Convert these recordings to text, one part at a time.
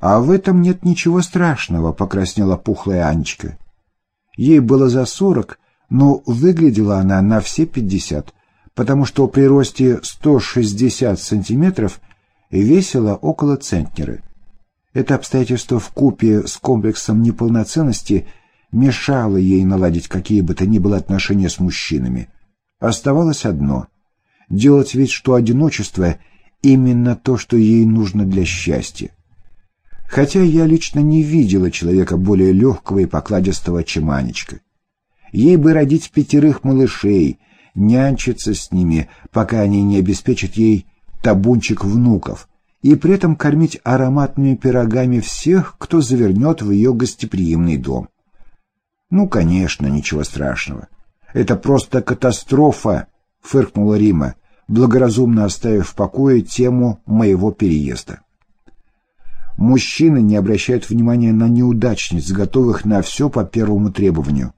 «А в этом нет ничего страшного», — покраснела пухлая Анечка. Ей было за сорок, но выглядела она на все пятьдесят, потому что при росте 160 сантиметров весила около центнера. Это обстоятельство в купе с комплексом неполноценности мешало ей наладить какие бы то ни было отношения с мужчинами. Оставалось одно — делать вид, что одиночество — именно то, что ей нужно для счастья. Хотя я лично не видела человека более легкого и покладистого, чем Анечка. Ей бы родить пятерых малышей, нянчиться с ними, пока они не обеспечат ей табунчик внуков, и при этом кормить ароматными пирогами всех, кто завернет в ее гостеприимный дом. Ну, конечно, ничего страшного. Это просто катастрофа, фыркнула Рима, благоразумно оставив в покое тему моего переезда. Мужчины не обращают внимания на неудачниц, готовых на все по первому требованию.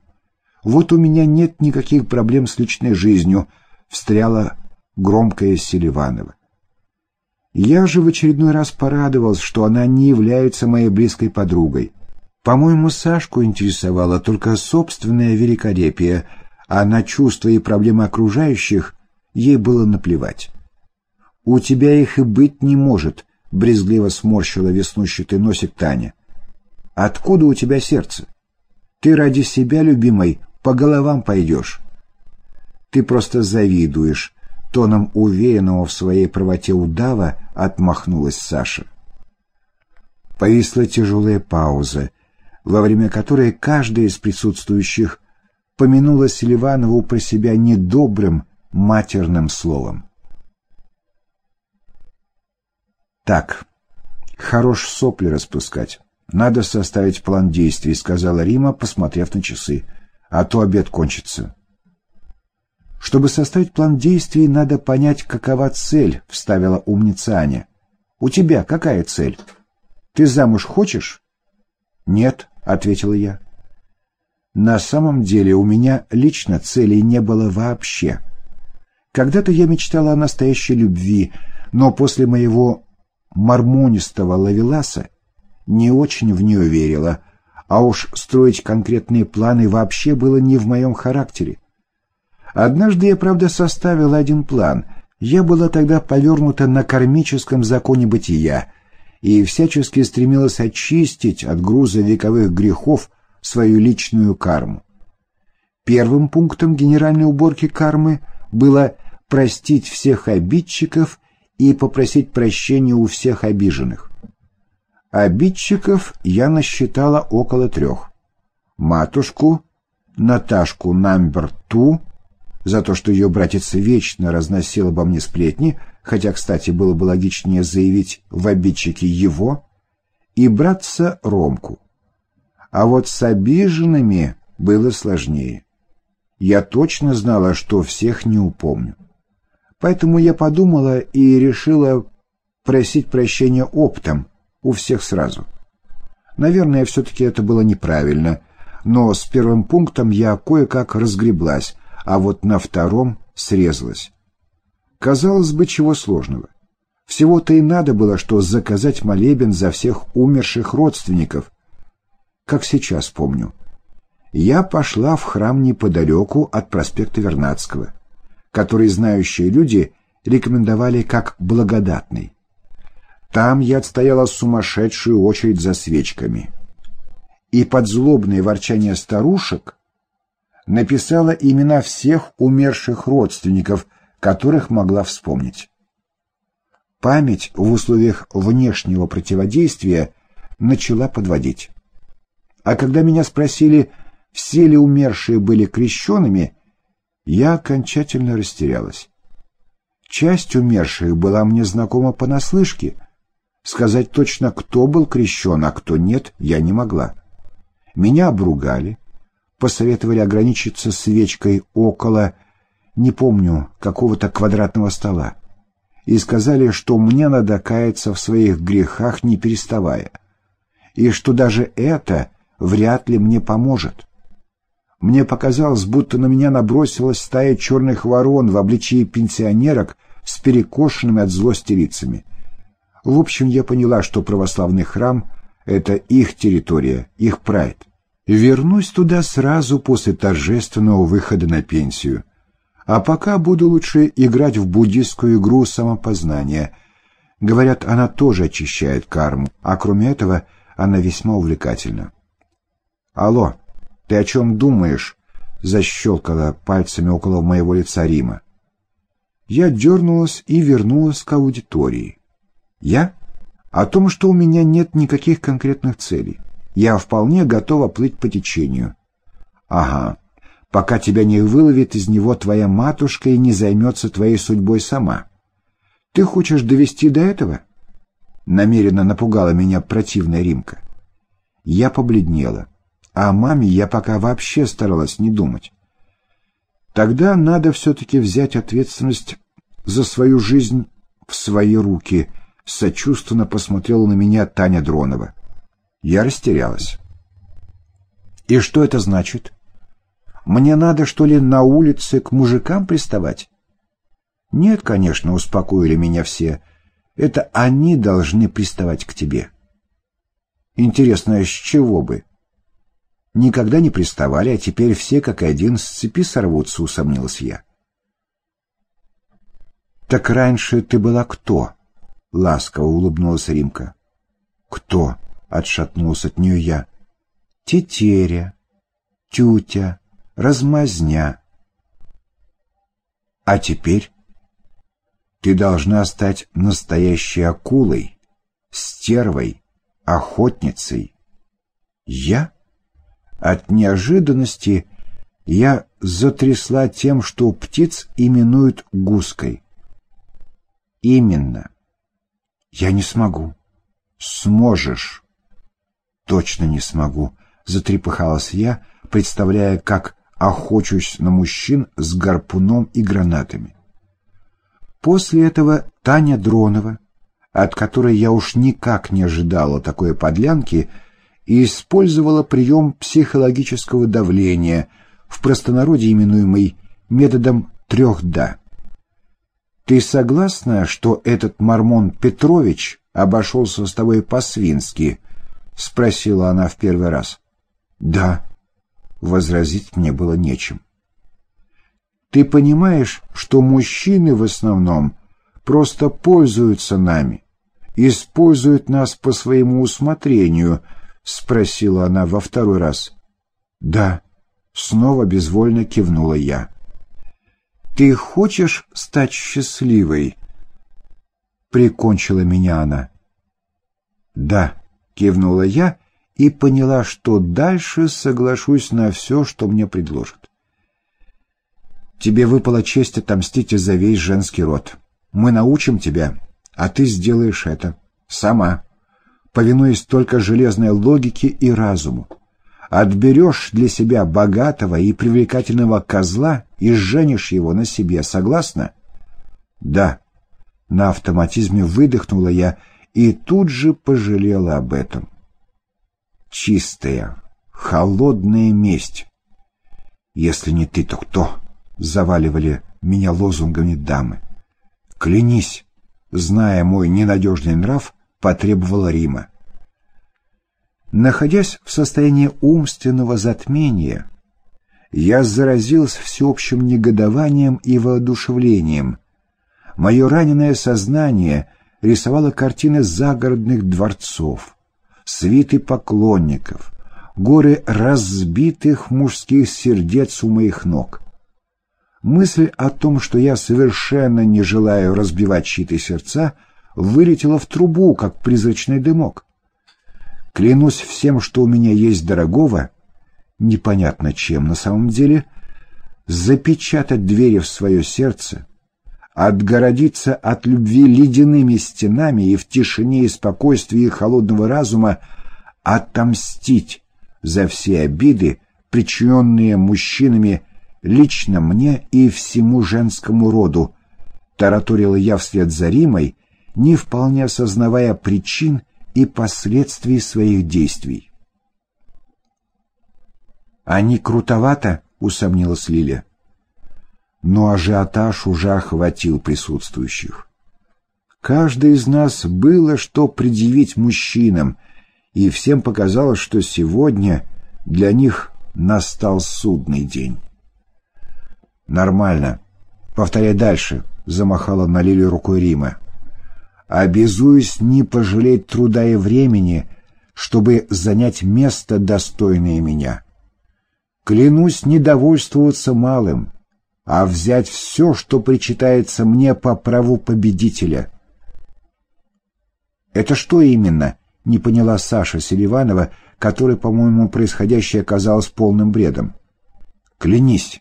Вот у меня нет никаких проблем с личной жизнью, встряла громкая Селиванова. Я же в очередной раз порадовался, что она не является моей близкой подругой. По-моему, Сашку интересовало только собственное великолепие, а на чувства и проблемы окружающих ей было наплевать. «У тебя их и быть не может», — брезгливо сморщила веснущатый носик Таня. «Откуда у тебя сердце? Ты ради себя, любимой, по головам пойдешь». «Ты просто завидуешь», Тоном уверенного в своей правоте удава отмахнулась Саша. Повисла тяжелая пауза, во время которой каждая из присутствующих помянула Селиванову про себя недобрым матерным словом. «Так, хорош сопли распускать. Надо составить план действий», — сказала Рима, посмотрев на часы. «А то обед кончится». Чтобы составить план действий, надо понять, какова цель, вставила умница Аня. У тебя какая цель? Ты замуж хочешь? Нет, ответила я. На самом деле у меня лично целей не было вообще. Когда-то я мечтала о настоящей любви, но после моего мормонистого лавеласа не очень в нее верила, а уж строить конкретные планы вообще было не в моем характере. Однажды я, правда, составила один план. Я была тогда повернута на кармическом законе бытия и всячески стремилась очистить от груза вековых грехов свою личную карму. Первым пунктом генеральной уборки кармы было простить всех обидчиков и попросить прощения у всех обиженных. Обидчиков я насчитала около трех. Матушку, Наташку Намберту, за то, что ее братец вечно разносил обо мне сплетни, хотя, кстати, было бы логичнее заявить в обидчике его, и братца Ромку. А вот с обиженными было сложнее. Я точно знала, что всех не упомню. Поэтому я подумала и решила просить прощения оптом у всех сразу. Наверное, все-таки это было неправильно, но с первым пунктом я кое-как разгреблась, а вот на втором срезалась. Казалось бы, чего сложного. Всего-то и надо было, что заказать молебен за всех умерших родственников. Как сейчас помню. Я пошла в храм неподалеку от проспекта Вернадского, который знающие люди рекомендовали как благодатный. Там я отстояла сумасшедшую очередь за свечками. И под злобное ворчание старушек написала имена всех умерших родственников, которых могла вспомнить. Память в условиях внешнего противодействия начала подводить. А когда меня спросили, все ли умершие были крещенными, я окончательно растерялась. Часть умерших была мне знакома понаслышке. Сказать точно, кто был крещен, а кто нет, я не могла. Меня обругали, посоветовали ограничиться свечкой около, не помню, какого-то квадратного стола, и сказали, что мне надо каяться в своих грехах, не переставая, и что даже это вряд ли мне поможет. Мне показалось, будто на меня набросилась стая черных ворон в обличии пенсионерок с перекошенными от злости лицами. В общем, я поняла, что православный храм — это их территория, их прайд. Вернусь туда сразу после торжественного выхода на пенсию. А пока буду лучше играть в буддистскую игру самопознания. Говорят, она тоже очищает карму, а кроме этого она весьма увлекательна. «Алло, ты о чем думаешь?» — защелкала пальцами около моего лица Рима. Я дернулась и вернулась к аудитории. «Я?» «О том, что у меня нет никаких конкретных целей. Я вполне готова плыть по течению». «Ага, пока тебя не выловит из него твоя матушка и не займется твоей судьбой сама. Ты хочешь довести до этого?» Намеренно напугала меня противная Римка. Я побледнела. А о маме я пока вообще старалась не думать. Тогда надо все-таки взять ответственность за свою жизнь в свои руки, сочувственно посмотрела на меня Таня Дронова. Я растерялась. И что это значит? Мне надо, что ли, на улице к мужикам приставать? Нет, конечно, успокоили меня все. Это они должны приставать к тебе. Интересно, с чего бы? Никогда не приставали, а теперь все как один с цепи сорвутся, усомнилась я. «Так раньше ты была кто?» — ласково улыбнулась Римка. «Кто?» — отшатнулся от нее я. «Тетеря, тютя, размазня». «А теперь?» «Ты должна стать настоящей акулой, стервой, охотницей». «Я?» От неожиданности я затрясла тем, что птиц именуют гуской. Именно. Я не смогу. Сможешь. Точно не смогу, затрепыхалась я, представляя, как охочусь на мужчин с гарпуном и гранатами. После этого Таня Дронова, от которой я уж никак не ожидала такой подлянки, и использовала прием психологического давления, в простонародье именуемый методом трех «да». «Ты согласна, что этот Мормон Петрович обошелся с тобой по-свински?» — спросила она в первый раз. «Да», — возразить мне было нечем. «Ты понимаешь, что мужчины в основном просто пользуются нами, используют нас по своему усмотрению», — спросила она во второй раз. «Да», — снова безвольно кивнула я. «Ты хочешь стать счастливой?» Прикончила меня она. «Да», — кивнула я и поняла, что дальше соглашусь на все, что мне предложат. «Тебе выпала честь отомстить за весь женский род. Мы научим тебя, а ты сделаешь это. Сама» повинуясь только железной логике и разуму. Отберешь для себя богатого и привлекательного козла и женишь его на себе, согласна? Да. На автоматизме выдохнула я и тут же пожалела об этом. Чистая, холодная месть. Если не ты, то кто? Заваливали меня лозунгами дамы. Клянись, зная мой ненадежный нрав, потребовала Рима. Находясь в состоянии умственного затмения, я заразился всеобщим негодованием и воодушевлением. Мое раненое сознание рисовало картины загородных дворцов, свиты поклонников, горы разбитых мужских сердец у моих ног. Мысль о том, что я совершенно не желаю разбивать чьи-то сердца — вылетела в трубу, как призрачный дымок. Клянусь всем, что у меня есть дорогого, непонятно чем на самом деле, запечатать двери в свое сердце, отгородиться от любви ледяными стенами и в тишине и спокойствии холодного разума отомстить за все обиды, причиненные мужчинами лично мне и всему женскому роду, тараторила я вслед за Римой, не вполне осознавая причин и последствий своих действий. «Они крутовато?» — усомнилась Лиля. Но ажиотаж уже охватил присутствующих. Каждый из нас было что предъявить мужчинам, и всем показалось, что сегодня для них настал судный день. «Нормально. Повторяй дальше», — замахала на Лилию рукой Рима. «Обязуюсь не пожалеть труда и времени, чтобы занять место, достойное меня. Клянусь не довольствоваться малым, а взять все, что причитается мне по праву победителя». «Это что именно?» — не поняла Саша Селиванова, которой, по-моему, происходящее оказалось полным бредом. «Клянись,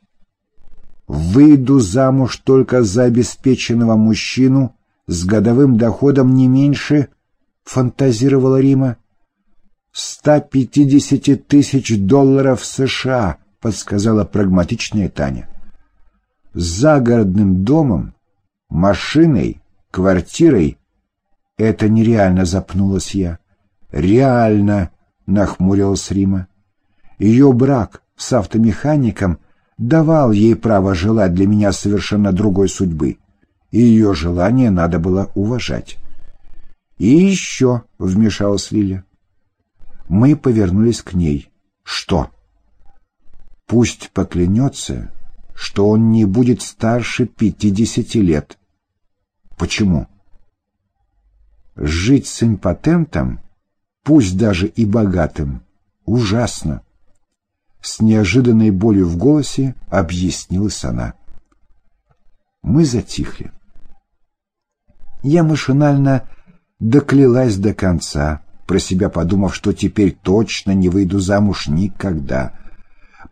выйду замуж только за обеспеченного мужчину с годовым доходом не меньше, — фантазировала Рима, — ста пятидесяти тысяч долларов США, — подсказала прагматичная Таня. С загородным домом, машиной, квартирой — это нереально, запнулась я. Реально, — нахмурилась Рима. Ее брак с автомехаником — давал ей право желать для меня совершенно другой судьбы, и ее желание надо было уважать. «И еще», — вмешалась Лиля. Мы повернулись к ней. «Что?» «Пусть поклянется, что он не будет старше пятидесяти лет». «Почему?» «Жить с импотентом, пусть даже и богатым, ужасно». С неожиданной болью в голосе объяснилась она. Мы затихли. Я машинально доклялась до конца, про себя подумав, что теперь точно не выйду замуж никогда,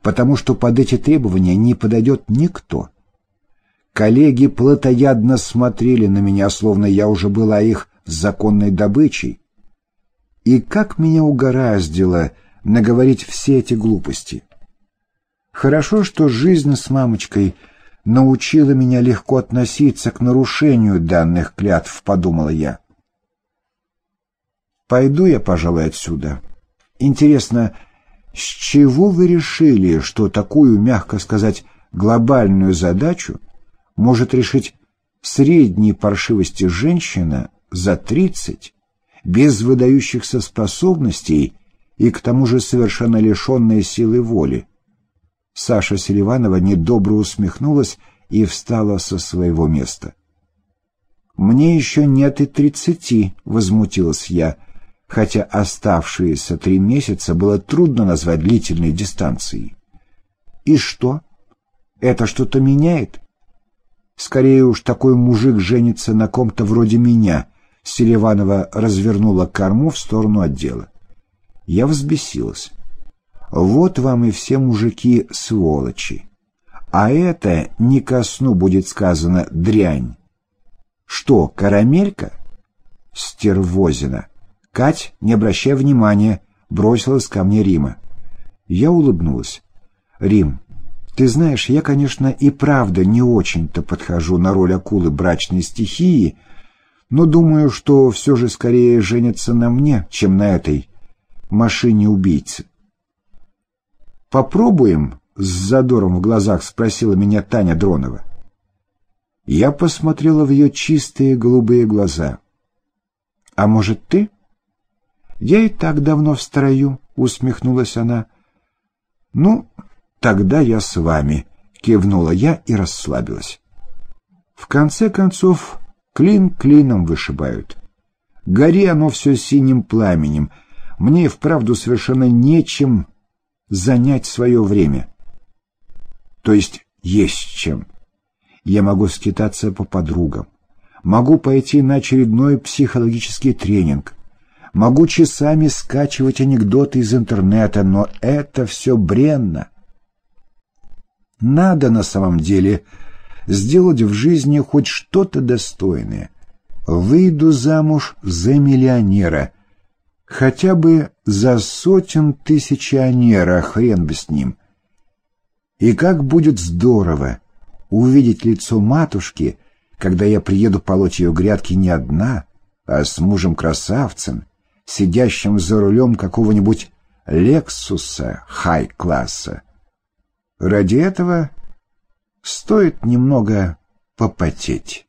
потому что под эти требования не подойдет никто. Коллеги плотоядно смотрели на меня, словно я уже была их законной добычей. И как меня угораздило наговорить все эти глупости. Хорошо, что жизнь с мамочкой научила меня легко относиться к нарушению данных клятв, подумала я. Пойду я, пожалуй, отсюда. Интересно, с чего вы решили, что такую, мягко сказать, глобальную задачу может решить средней паршивости женщина за тридцать, без выдающихся способностей и к тому же совершенно лишенная силы воли. Саша Селиванова недобро усмехнулась и встала со своего места. «Мне еще нет и тридцати», — возмутилась я, хотя оставшиеся три месяца было трудно назвать длительной дистанцией. «И что? Это что-то меняет?» «Скорее уж такой мужик женится на ком-то вроде меня», — Селиванова развернула корму в сторону отдела. Я взбесилась. Вот вам и все мужики сволочи. А это не ко сну будет сказано дрянь. Что, карамелька? Стервозина. Кать, не обращая внимания, бросилась ко мне Рима. Я улыбнулась. Рим, ты знаешь, я, конечно, и правда не очень-то подхожу на роль акулы брачной стихии, но думаю, что все же скорее женятся на мне, чем на этой машине-убийце. «Попробуем?» — с задором в глазах спросила меня Таня Дронова. Я посмотрела в ее чистые голубые глаза. «А может, ты?» «Я и так давно в строю», — усмехнулась она. «Ну, тогда я с вами», — кивнула я и расслабилась. В конце концов, клин клином вышибают. Гори оно все синим пламенем — мне и вправду совершенно нечем занять свое время. То есть есть чем. Я могу скитаться по подругам, могу пойти на очередной психологический тренинг, могу часами скачивать анекдоты из интернета, но это все бренно. Надо на самом деле сделать в жизни хоть что-то достойное. Выйду замуж за миллионера — Хотя бы за сотен тысячионера, хрен бы с ним. И как будет здорово увидеть лицо матушки, когда я приеду полоть ее грядки не одна, а с мужем-красавцем, сидящим за рулем какого-нибудь «Лексуса» хай-класса. Ради этого стоит немного попотеть.